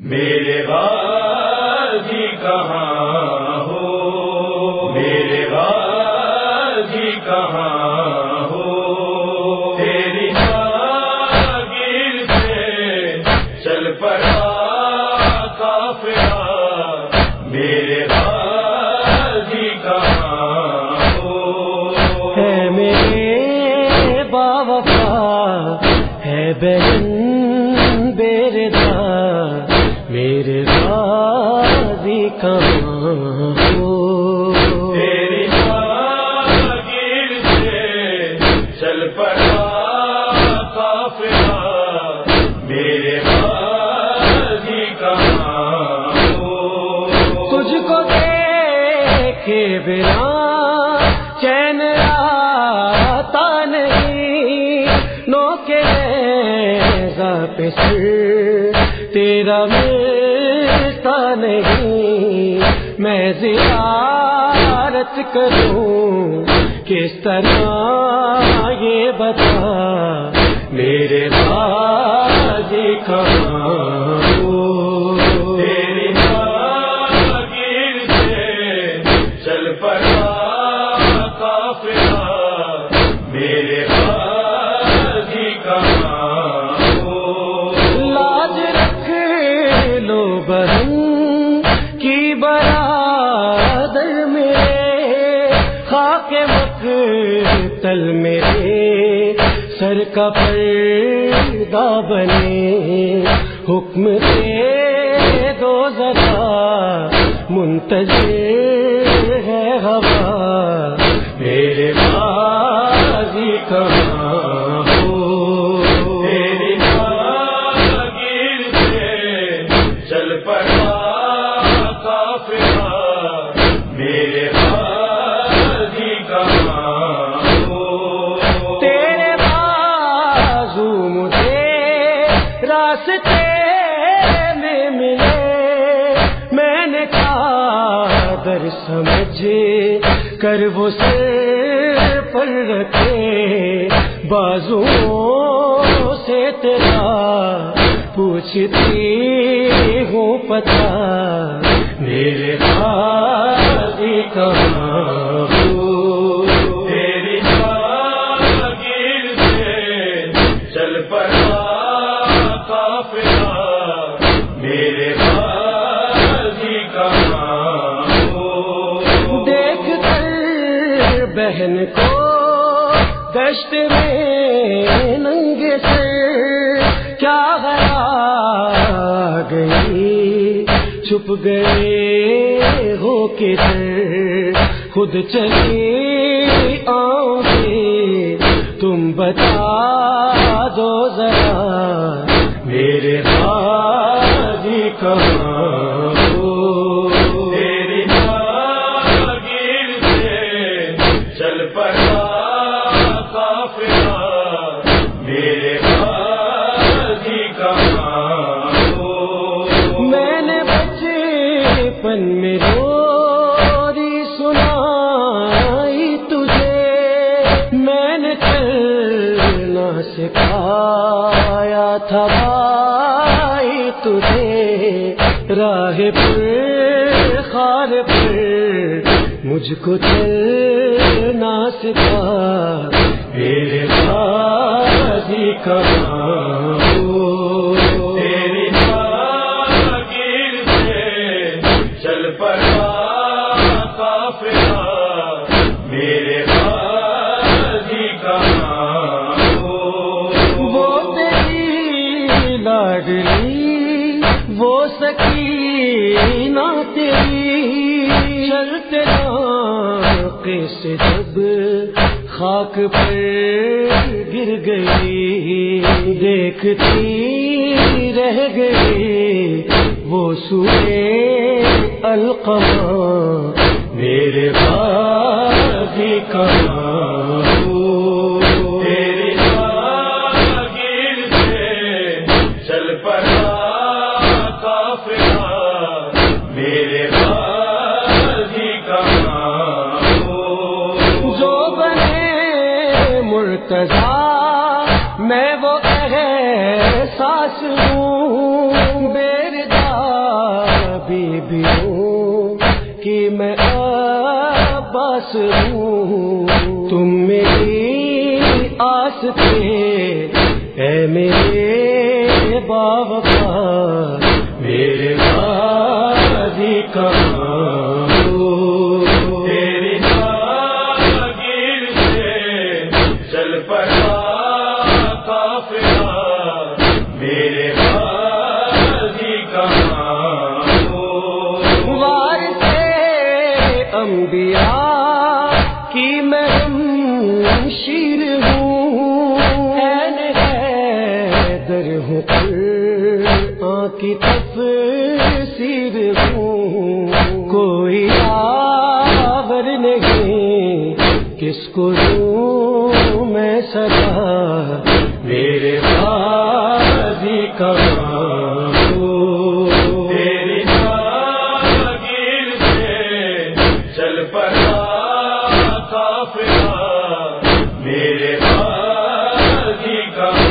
میرے غازی کہاں ہو؟ میرے غازی کہاں ہو؟ تیری گیر سے چل پڑا کافلا میرے غازی کہاں ہو؟ ہے میرے بابا ہے بہن تجھ کو دیکھے بنا چین آتا نہیں، نو کے پہ تیرا ملتا نہیں۔ میں زیارت کروں، کس طرح یہ بتا میرے بازی میرے لاج رکھ لو بہن کی برادر میرے خاک مقتل میرے سر کا پردہ بنے حکم دے دو ذرا منتظر ہے ہوا۔ میرے راستے میں ملے۔ میں نے در سمجھ کر وہ سر پر رکھے۔ بازو سے تیرا پوچھتی ہوں پتا میرے غازی کہاں بہن کو دشت میں ننگے سے کیا ہرا گئی؟ چھپ گئے ہو کدھر خود چلی آؤں گی؟ تم بتا دو ذرا کافر راہ پر خار پر مجھ کو چلنا سکھا میرے بازی کہاں ہو؟ تیری گیر سے چل پڑا کافلا میرے غازی کہاں ہو؟ وہ تیری لاڈلی وہ سکینہ تیری چلتے کس جب خاک پر گر گئی، دیکھتی رہ گئی، وہ سوئے القمہ میرے بازی کہاں بنے میں وہ احساس ہوں، بیردا نبیوں کہ میں عباس ہوں۔ تم میری آس تھے اے میرے بابا انبیاء کی میں شیر ہوں۔ در ہوں قرآن کی تفسیر ہوں۔ کوئی آور نہیں، کس کو کا